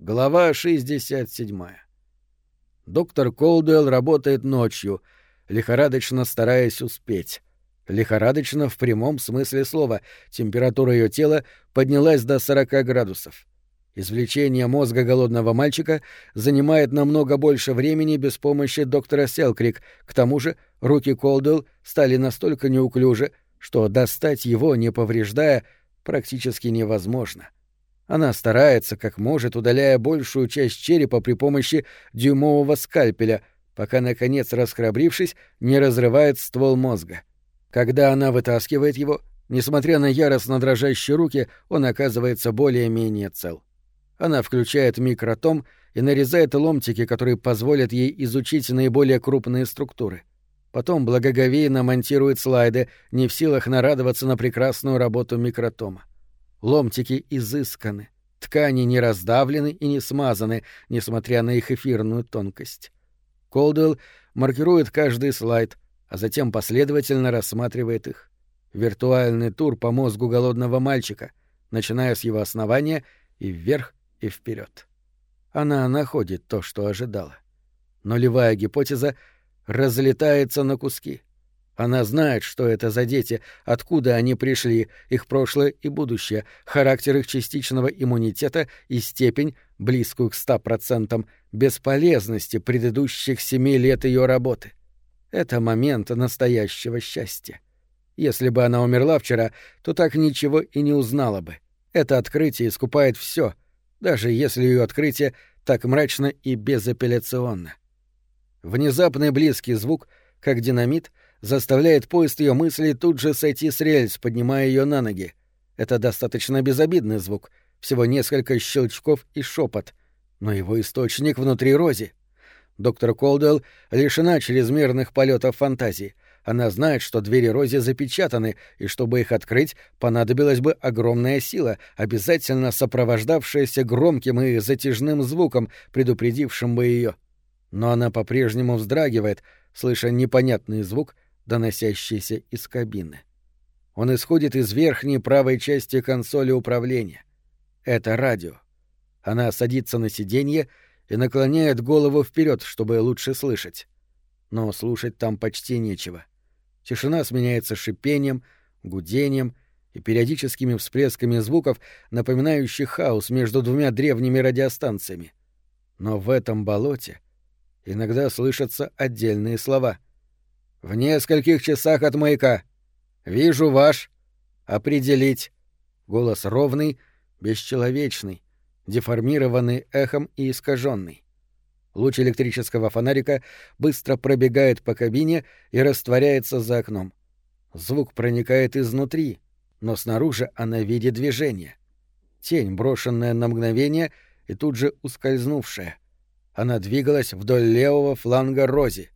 Глава 67. Доктор Колдуэлл работает ночью, лихорадочно стараясь успеть. Лихорадочно в прямом смысле слова. Температура ее тела поднялась до 40 градусов. Извлечение мозга голодного мальчика занимает намного больше времени без помощи доктора Селкрик. К тому же руки Колдуэлл стали настолько неуклюжи, что достать его, не повреждая, практически невозможно. — она старается, как может, удаляя большую часть черепа при помощи дюймового скальпеля, пока, наконец, расхрабрившись, не разрывает ствол мозга. Когда она вытаскивает его, несмотря на яростно дрожащие руки, он оказывается более-менее цел. Она включает микротом и нарезает ломтики, которые позволят ей изучить наиболее крупные структуры. Потом благоговейно монтирует слайды, не в силах нарадоваться на прекрасную работу микротома. Ломтики изысканы, ткани не раздавлены и не смазаны, несмотря на их эфирную тонкость. Колдуэлл маркирует каждый слайд, а затем последовательно рассматривает их. Виртуальный тур по мозгу голодного мальчика, начиная с его основания и вверх и вперед. Она находит то, что ожидала. Но левая гипотеза разлетается на куски — она знает, что это за дети, откуда они пришли, их прошлое и будущее, характер их частичного иммунитета и степень, близкую к ста процентам, бесполезности предыдущих семи лет ее работы. Это момент настоящего счастья. Если бы она умерла вчера, то так ничего и не узнала бы. Это открытие искупает все, даже если ее открытие так мрачно и безапелляционно. Внезапный близкий звук, как динамит — заставляет поезд ее мысли тут же сойти с рельс, поднимая ее на ноги. Это достаточно безобидный звук, всего несколько щелчков и шепот, но его источник внутри Рози. Доктор Колдуэлл лишена чрезмерных полетов фантазии. Она знает, что двери Рози запечатаны, и чтобы их открыть, понадобилась бы огромная сила, обязательно сопровождавшаяся громким и затяжным звуком, предупредившим бы ее. Но она по-прежнему вздрагивает, слыша непонятный звук — доносящийся из кабины. Он исходит из верхней правой части консоли управления. Это радио. Она садится на сиденье и наклоняет голову вперед, чтобы лучше слышать. Но слушать там почти нечего. Тишина сменяется шипением, гудением и периодическими всплесками звуков, напоминающих хаос между двумя древними радиостанциями. Но в этом болоте иногда слышатся отдельные слова — в нескольких часах от маяка. Вижу ваш. Определить. Голос ровный, бесчеловечный, деформированный эхом и искаженный. Луч электрического фонарика быстро пробегает по кабине и растворяется за окном. Звук проникает изнутри, но снаружи она видит движение. Тень, брошенная на мгновение и тут же ускользнувшая. Она двигалась вдоль левого фланга Рози.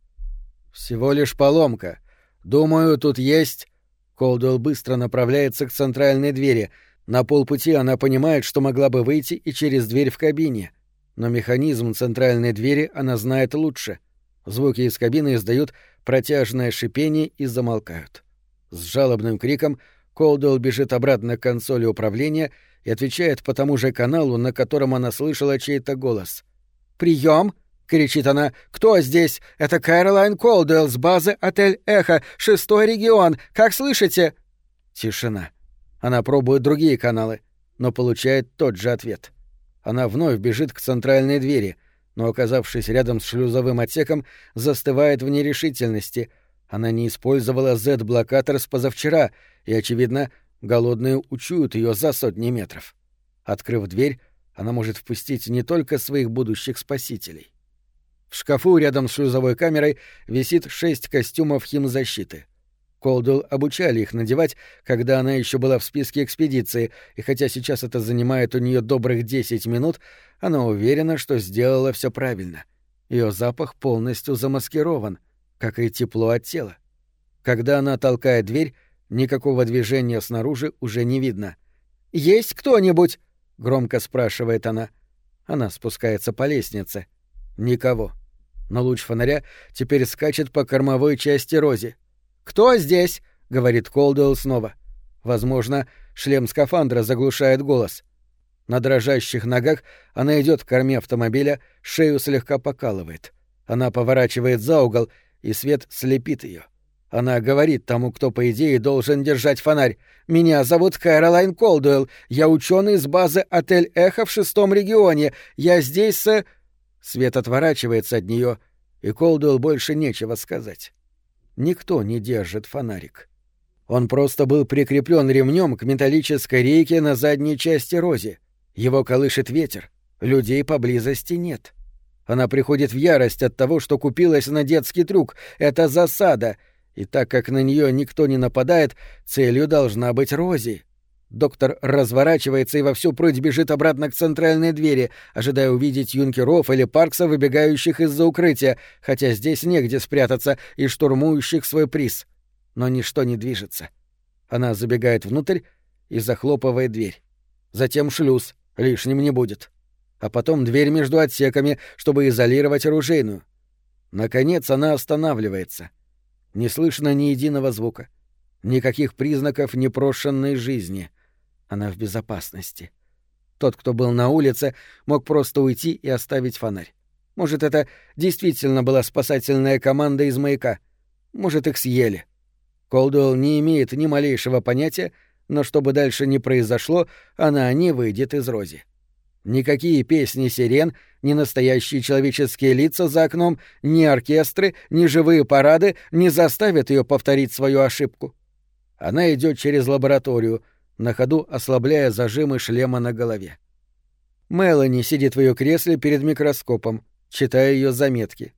«Всего лишь поломка. Думаю, тут есть...» Колдуэлл быстро направляется к центральной двери. На полпути она понимает, что могла бы выйти и через дверь в кабине. Но механизм центральной двери она знает лучше. Звуки из кабины издают протяжное шипение и замолкают. С жалобным криком Колдуэлл бежит обратно к консоли управления и отвечает по тому же каналу, на котором она слышала чей-то голос. «Прием!» — кричит она. «Кто здесь? Это Кэролайн Колдуэлл с базы «Отель Эхо», шестой регион. Как слышите?» Тишина. Она пробует другие каналы, но получает тот же ответ. Она вновь бежит к центральной двери, но, оказавшись рядом с шлюзовым отсеком, застывает в нерешительности. Она не использовала Z-блокатор с позавчера, и, очевидно, голодные учуют ее за сотни метров. Открыв дверь, она может впустить не только своих будущих спасителей. В шкафу рядом с шлюзовой камерой висит шесть костюмов химзащиты. Колдуэлл обучали их надевать, когда она еще была в списке экспедиции, и хотя сейчас это занимает у нее добрых десять минут, она уверена, что сделала все правильно. Ее запах полностью замаскирован, как и тепло от тела. Когда она толкает дверь, никакого движения снаружи уже не видно. «Есть кто-нибудь?» — громко спрашивает она. Она спускается по лестнице. Никого но луч фонаря теперь скачет по кормовой части Рози. «Кто здесь?» — говорит Колдуэлл снова. Возможно, шлем скафандра заглушает голос. На дрожащих ногах она идет к корме автомобиля, шею слегка покалывает. Она поворачивает за угол, и свет слепит ее. Она говорит тому, кто, по идее, должен держать фонарь. «Меня зовут Кэролайн Колдуэлл. Я ученый с базы «Отель Эхо» в шестом регионе. Я здесь с...» Свет отворачивается от нее, и Колдуэлл больше нечего сказать. Никто не держит фонарик. Он просто был прикреплен ремнем к металлической рейке на задней части Рози. Его колышет ветер. Людей поблизости нет. Она приходит в ярость от того, что купилась на детский трюк. Это засада. И так как на нее никто не нападает, целью должна быть Рози. Доктор разворачивается и во всю прыть бежит обратно к центральной двери, ожидая увидеть юнкеров или паркса, выбегающих из-за укрытия, хотя здесь негде спрятаться, и штурмующих свой приз. Но ничто не движется. Она забегает внутрь и захлопывает дверь. Затем шлюз, лишним не будет. А потом дверь между отсеками, чтобы изолировать оружейную. Наконец она останавливается. Не слышно ни единого звука. Никаких признаков непрошенной жизни — она в безопасности. Тот, кто был на улице, мог просто уйти и оставить фонарь. Может, это действительно была спасательная команда из маяка. Может, их съели. Колдуэлл не имеет ни малейшего понятия, но что бы дальше ни произошло, она не выйдет из Рози. Никакие песни сирен, ни настоящие человеческие лица за окном, ни оркестры, ни живые парады не заставят ее повторить свою ошибку. Она идет через лабораторию, на ходу ослабляя зажимы шлема на голове. Мелани сидит в ее кресле перед микроскопом, читая ее заметки.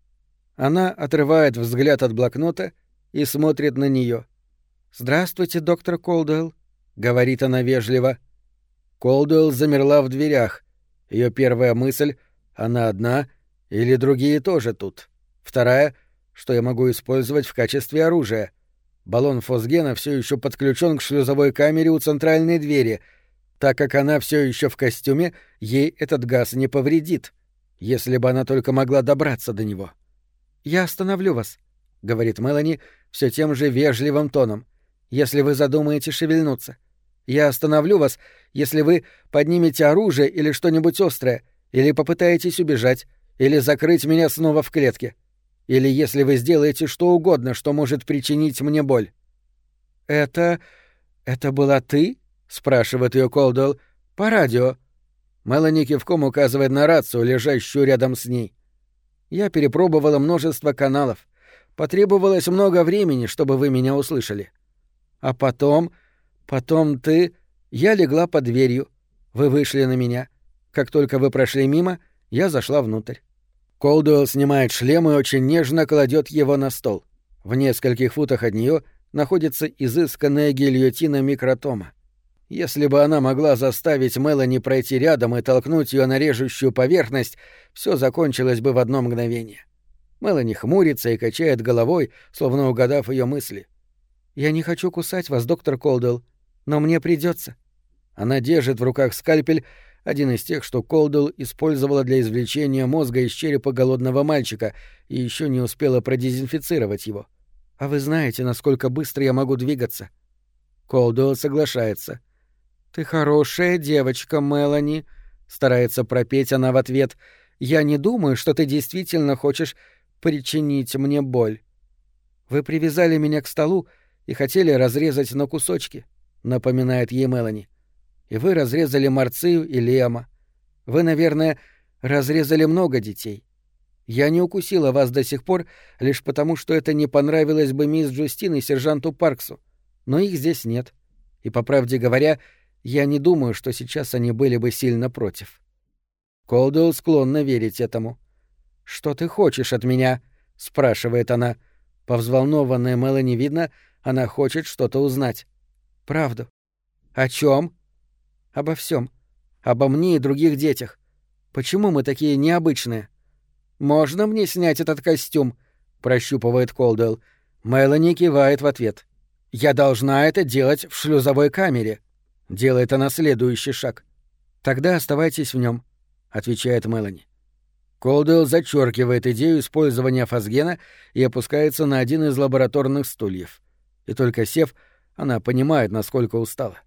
Она отрывает взгляд от блокнота и смотрит на нее. «Здравствуйте, доктор Колдуэлл», — говорит она вежливо. Колдуэлл замерла в дверях. Ее первая мысль — она одна или другие тоже тут. Вторая — что я могу использовать в качестве оружия. Баллон фосгена все еще подключен к шлюзовой камере у центральной двери. Так как она все еще в костюме, ей этот газ не повредит, если бы она только могла добраться до него. «Я остановлю вас», — говорит Мелани все тем же вежливым тоном, «если вы задумаете шевельнуться. Я остановлю вас, если вы поднимете оружие или что-нибудь острое, или попытаетесь убежать, или закрыть меня снова в клетке. Или если вы сделаете что угодно, что может причинить мне боль. Это... это была ты? спрашивает ее Колдуэлл. По радио. Мелани кивком указывает на рацию, лежащую рядом с ней. Я перепробовала множество каналов. Потребовалось много времени, чтобы вы меня услышали. А потом... потом ты... Я легла под дверью. Вы вышли на меня. Как только вы прошли мимо, я зашла внутрь. Колдуэлл снимает шлем и очень нежно кладет его на стол. В нескольких футах от нее находится изысканная гильотина микротома. Если бы она могла заставить Мелани пройти рядом и толкнуть ее на режущую поверхность, все закончилось бы в одно мгновение. Мелани хмурится и качает головой, словно угадав ее мысли. «Я не хочу кусать вас, доктор Колдуэлл, но мне придется. Она держит в руках скальпель один из тех, что Колдуэлл использовала для извлечения мозга из черепа голодного мальчика и еще не успела продезинфицировать его. А вы знаете, насколько быстро я могу двигаться. Колдуэлл соглашается. Ты хорошая девочка, Мелани, старается пропеть она в ответ. Я не думаю, что ты действительно хочешь причинить мне боль. Вы привязали меня к столу и хотели разрезать на кусочки, напоминает ей Мелани и вы разрезали Марцию и Лема. Вы, наверное, разрезали много детей. Я не укусила вас до сих пор лишь потому, что это не понравилось бы мисс Джустин и сержанту Парксу, но их здесь нет. И, по правде говоря, я не думаю, что сейчас они были бы сильно против. Колдуэлл склонна верить этому. «Что ты хочешь от меня?» — спрашивает она. По взволнованной Мелани видно, она хочет что-то узнать. «Правду». «О чем? Обо всем. Обо мне и других детях. Почему мы такие необычные? Можно мне снять этот костюм? прощупывает Колдуэлл. Мелани кивает в ответ. Я должна это делать в шлюзовой камере. Делает она следующий шаг. Тогда оставайтесь в нем, отвечает Мелани. Колдуэлл зачеркивает идею использования фазгена и опускается на один из лабораторных стульев. И только сев, она понимает, насколько устала.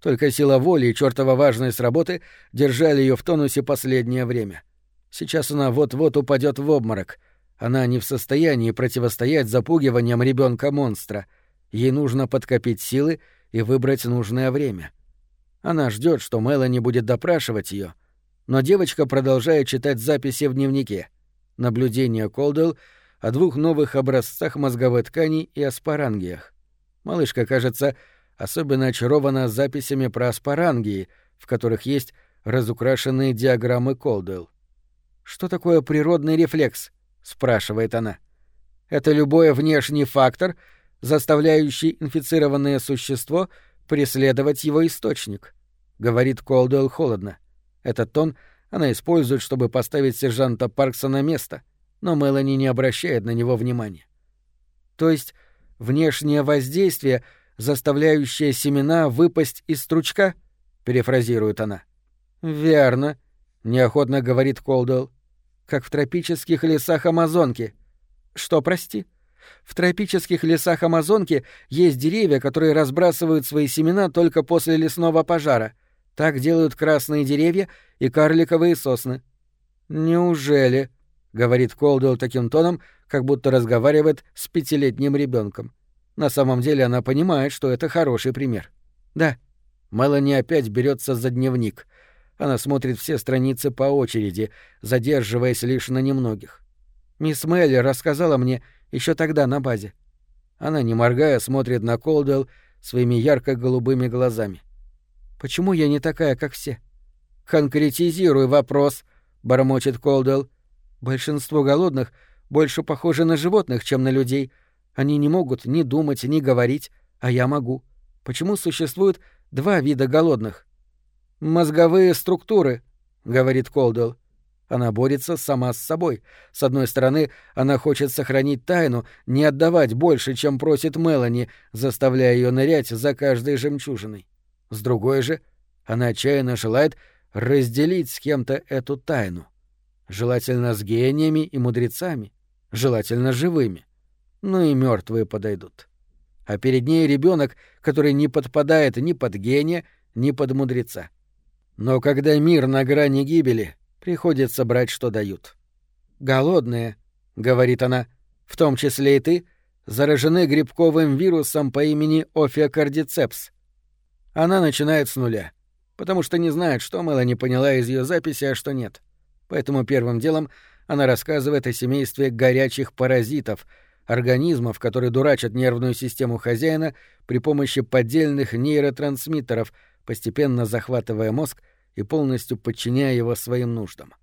Только сила воли и чертова важность работы держали ее в тонусе последнее время. Сейчас она вот-вот упадет в обморок. Она не в состоянии противостоять запугиваниям ребенка монстра Ей нужно подкопить силы и выбрать нужное время. Она ждет, что Мелани будет допрашивать ее, но девочка продолжает читать записи в дневнике. Наблюдения Колдел о двух новых образцах мозговой ткани и аспарангиях. Малышка, кажется, особенно очарована записями про аспарангии, в которых есть разукрашенные диаграммы Колдел. «Что такое природный рефлекс?» — спрашивает она. «Это любой внешний фактор, заставляющий инфицированное существо преследовать его источник», — говорит Колдуэлл холодно. Этот тон она использует, чтобы поставить сержанта Паркса на место, но Мелани не обращает на него внимания. То есть внешнее воздействие, заставляющее семена выпасть из стручка, перефразирует она. Верно, неохотно говорит Колдуэлл. Как в тропических лесах Амазонки. Что, прости? В тропических лесах Амазонки есть деревья, которые разбрасывают свои семена только после лесного пожара. Так делают красные деревья и карликовые сосны. Неужели? Говорит Колдуэлл таким тоном, как будто разговаривает с пятилетним ребенком. На самом деле она понимает, что это хороший пример. Да. Мелани опять берется за дневник. Она смотрит все страницы по очереди, задерживаясь лишь на немногих. Мисс Мелли рассказала мне еще тогда на базе. Она, не моргая, смотрит на Колдуэлл своими ярко-голубыми глазами. Почему я не такая, как все? Конкретизируй вопрос, бормочет Колдуэлл. Большинство голодных больше похожи на животных, чем на людей. Они не могут ни думать, ни говорить, а я могу. Почему существует два вида голодных? Мозговые структуры, говорит Колдуэлл. Она борется сама с собой. С одной стороны, она хочет сохранить тайну, не отдавать больше, чем просит Мелани, заставляя ее нырять за каждой жемчужиной. С другой же, она отчаянно желает разделить с кем-то эту тайну. Желательно с гениями и мудрецами, желательно живыми. Ну и мертвые подойдут. А перед ней ребенок, который не подпадает ни под гения, ни под мудреца. Но когда мир на грани гибели, Приходится брать, что дают. «Голодные», — говорит она, — «в том числе и ты, заражены грибковым вирусом по имени Офиокардицепс». Она начинает с нуля, потому что не знает, что Мелани поняла из ее записи, а что нет. Поэтому первым делом она рассказывает о семействе горячих паразитов, организмов, которые дурачат нервную систему хозяина при помощи поддельных нейротрансмиттеров, постепенно захватывая мозг и полностью подчиняя его своим нуждам.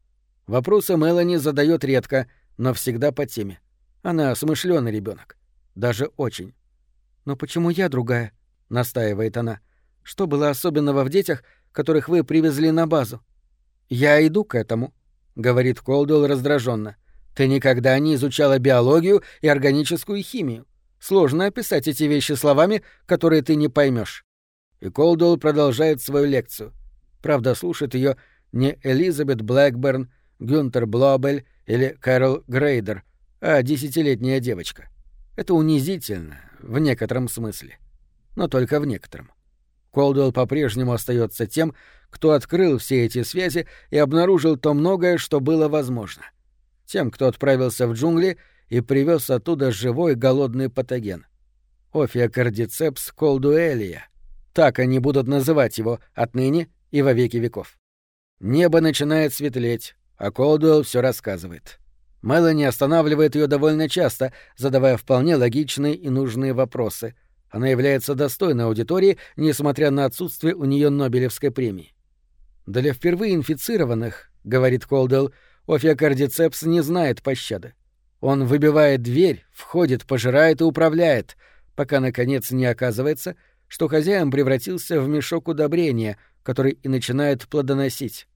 Вопросы Мелани задает редко, но всегда по теме. Она смышленый ребенок, даже очень. Но почему я другая? настаивает она. Что было особенного в детях, которых вы привезли на базу? Я иду к этому, говорит Колдуэлл раздраженно. Ты никогда не изучала биологию и органическую химию. Сложно описать эти вещи словами, которые ты не поймешь. И Колдуэлл продолжает свою лекцию. Правда, слушает ее не Элизабет Блэкберн, Гюнтер Блобель или Кэрол Грейдер, а десятилетняя девочка. Это унизительно, в некотором смысле. Но только в некотором. Колдуэлл по-прежнему остается тем, кто открыл все эти связи и обнаружил то многое, что было возможно. Тем, кто отправился в джунгли и привез оттуда живой голодный патоген. Офиокардицепс колдуэлия. Так они будут называть его отныне и во веки веков. Небо начинает светлеть, а Колдуэлл все рассказывает. Мелани останавливает ее довольно часто, задавая вполне логичные и нужные вопросы. Она является достойной аудиторией, несмотря на отсутствие у нее Нобелевской премии. «Для впервые инфицированных, — говорит Колдуэлл, — офиокардицепс не знает пощады. Он выбивает дверь, входит, пожирает и управляет, пока, наконец, не оказывается, что хозяин превратился в мешок удобрения — который и начинает плодоносить.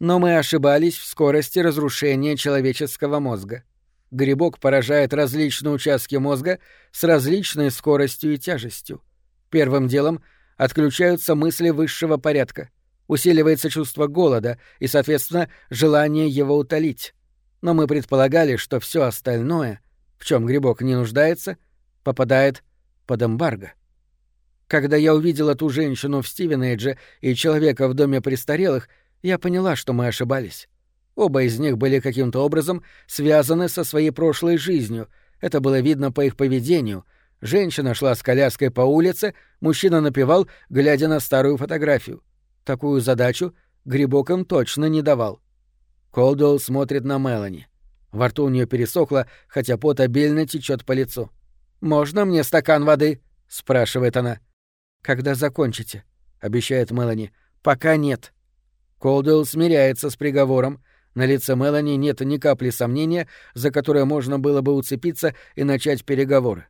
Но мы ошибались в скорости разрушения человеческого мозга. Грибок поражает различные участки мозга с различной скоростью и тяжестью. Первым делом отключаются мысли высшего порядка, усиливается чувство голода и, соответственно, желание его утолить. Но мы предполагали, что все остальное, в чем грибок не нуждается, попадает под эмбарго. Когда я увидела ту женщину в Стивенейдже и человека в доме престарелых, я поняла, что мы ошибались. Оба из них были каким-то образом связаны со своей прошлой жизнью. Это было видно по их поведению. Женщина шла с коляской по улице, мужчина напевал, глядя на старую фотографию. Такую задачу Грибок им точно не давал. Колдуэлл смотрит на Мелани. Во рту у нее пересохло, хотя пот обильно течет по лицу. «Можно мне стакан воды?» — спрашивает она. «Когда закончите», — обещает Мелани. «Пока нет». Колдуэлл смиряется с приговором. На лице Мелани нет ни капли сомнения, за которое можно было бы уцепиться и начать переговоры.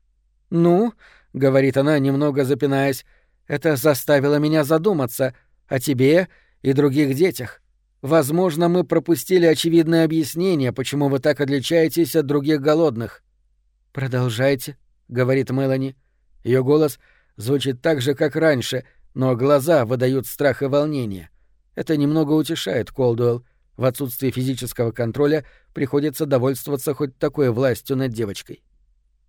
«Ну», — говорит она, немного запинаясь, — «это заставило меня задуматься о тебе и других детях. Возможно, мы пропустили очевидное объяснение, почему вы так отличаетесь от других голодных». «Продолжайте», — говорит Мелани. Ее голос звучит так же, как раньше, но глаза выдают страх и волнение. Это немного утешает Колдуэлл. В отсутствие физического контроля приходится довольствоваться хоть такой властью над девочкой.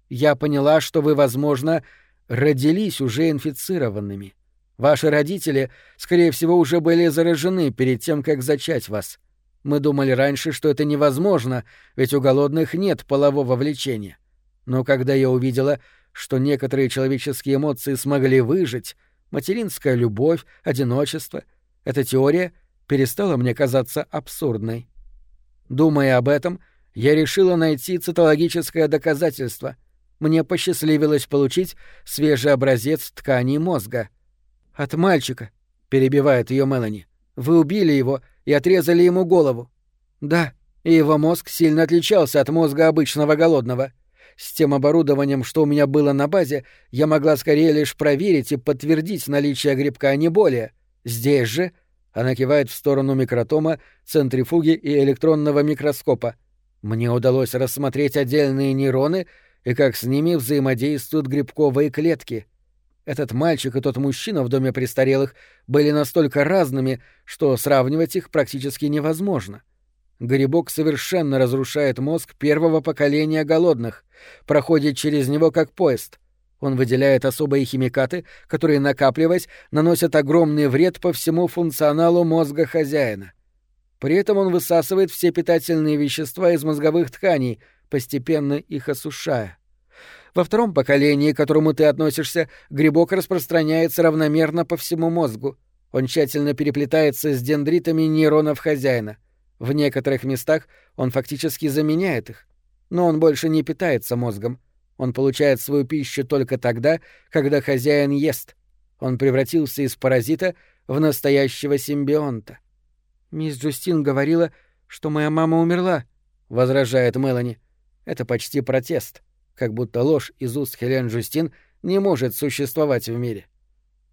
«Я поняла, что вы, возможно, родились уже инфицированными. Ваши родители, скорее всего, уже были заражены перед тем, как зачать вас. Мы думали раньше, что это невозможно, ведь у голодных нет полового влечения. Но когда я увидела, что некоторые человеческие эмоции смогли выжить, материнская любовь, одиночество, эта теория перестала мне казаться абсурдной. Думая об этом, я решила найти цитологическое доказательство. Мне посчастливилось получить свежий образец ткани мозга. «От мальчика», — перебивает ее Мелани. «Вы убили его и отрезали ему голову». «Да, и его мозг сильно отличался от мозга обычного голодного. С тем оборудованием, что у меня было на базе, я могла скорее лишь проверить и подтвердить наличие грибка, а не более. Здесь же она кивает в сторону микротома, центрифуги и электронного микроскопа. Мне удалось рассмотреть отдельные нейроны и как с ними взаимодействуют грибковые клетки. Этот мальчик и тот мужчина в доме престарелых были настолько разными, что сравнивать их практически невозможно. Грибок совершенно разрушает мозг первого поколения голодных, проходит через него как поезд. Он выделяет особые химикаты, которые, накапливаясь, наносят огромный вред по всему функционалу мозга хозяина. При этом он высасывает все питательные вещества из мозговых тканей, постепенно их осушая. Во втором поколении, к которому ты относишься, грибок распространяется равномерно по всему мозгу. Он тщательно переплетается с дендритами нейронов хозяина — в некоторых местах он фактически заменяет их. Но он больше не питается мозгом. Он получает свою пищу только тогда, когда хозяин ест. Он превратился из паразита в настоящего симбионта. «Мисс Джустин говорила, что моя мама умерла», — возражает Мелани. Это почти протест, как будто ложь из уст Хелен Джустин не может существовать в мире.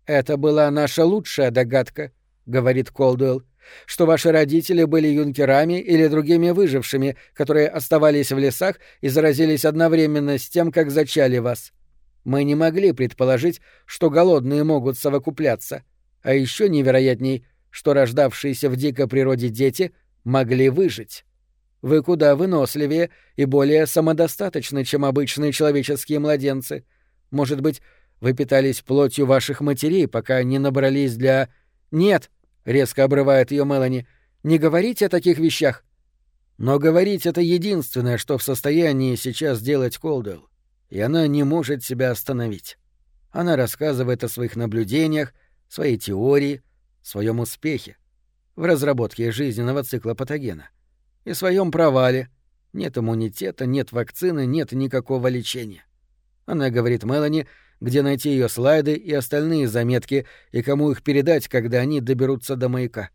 «Это была наша лучшая догадка», — говорит Колдуэлл что ваши родители были юнкерами или другими выжившими, которые оставались в лесах и заразились одновременно с тем, как зачали вас. Мы не могли предположить, что голодные могут совокупляться, а еще невероятней, что рождавшиеся в дикой природе дети могли выжить. Вы куда выносливее и более самодостаточны, чем обычные человеческие младенцы. Может быть, вы питались плотью ваших матерей, пока не набрались для... Нет, резко обрывает ее Мелани. Не говорите о таких вещах. Но говорить это единственное, что в состоянии сейчас сделать Колдуэлл. И она не может себя остановить. Она рассказывает о своих наблюдениях, своей теории, своем успехе в разработке жизненного цикла патогена и своем провале. Нет иммунитета, нет вакцины, нет никакого лечения. Она говорит Мелани, где найти ее слайды и остальные заметки, и кому их передать, когда они доберутся до маяка.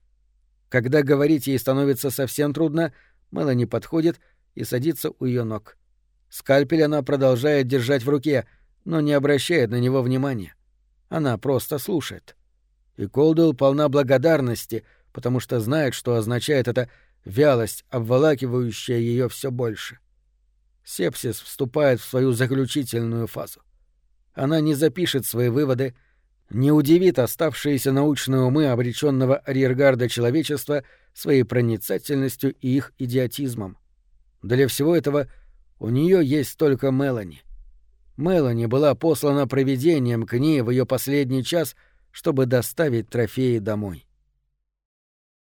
Когда говорить ей становится совсем трудно, Мелани подходит и садится у ее ног. Скальпель она продолжает держать в руке, но не обращает на него внимания. Она просто слушает. И Колдуэлл полна благодарности, потому что знает, что означает эта вялость, обволакивающая ее все больше. Сепсис вступает в свою заключительную фазу. Она не запишет свои выводы, не удивит оставшиеся научные умы обреченного арьергарда человечества своей проницательностью и их идиотизмом. Для всего этого у нее есть только Мелани. Мелани была послана провидением к ней в ее последний час, чтобы доставить трофеи домой.